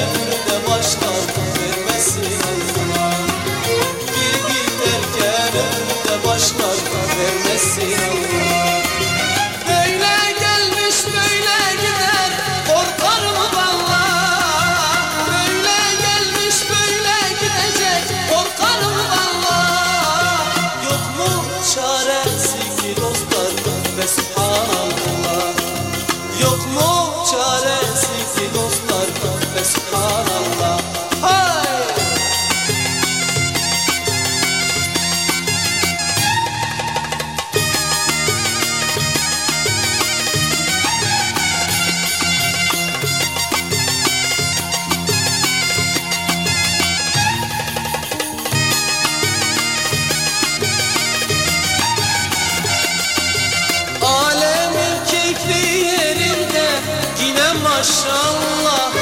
Ömrüde vermesin. Allah Bir giderken ömrüde başlardan vermesin. Maşallah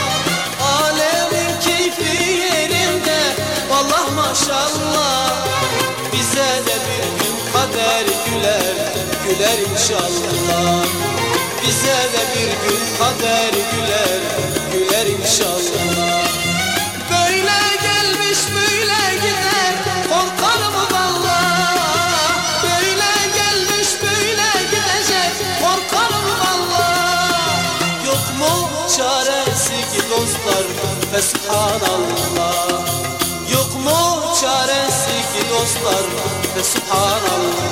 Alemin keyfi yerinde. Vallah maşallah Bize de bir gün kader güler güler inşallah. Bize de bir gün kader güler güler inşallah çaresi ki dostlar Fesubhanallah. Yok mu çaresi ki dostlar Fesubhanallah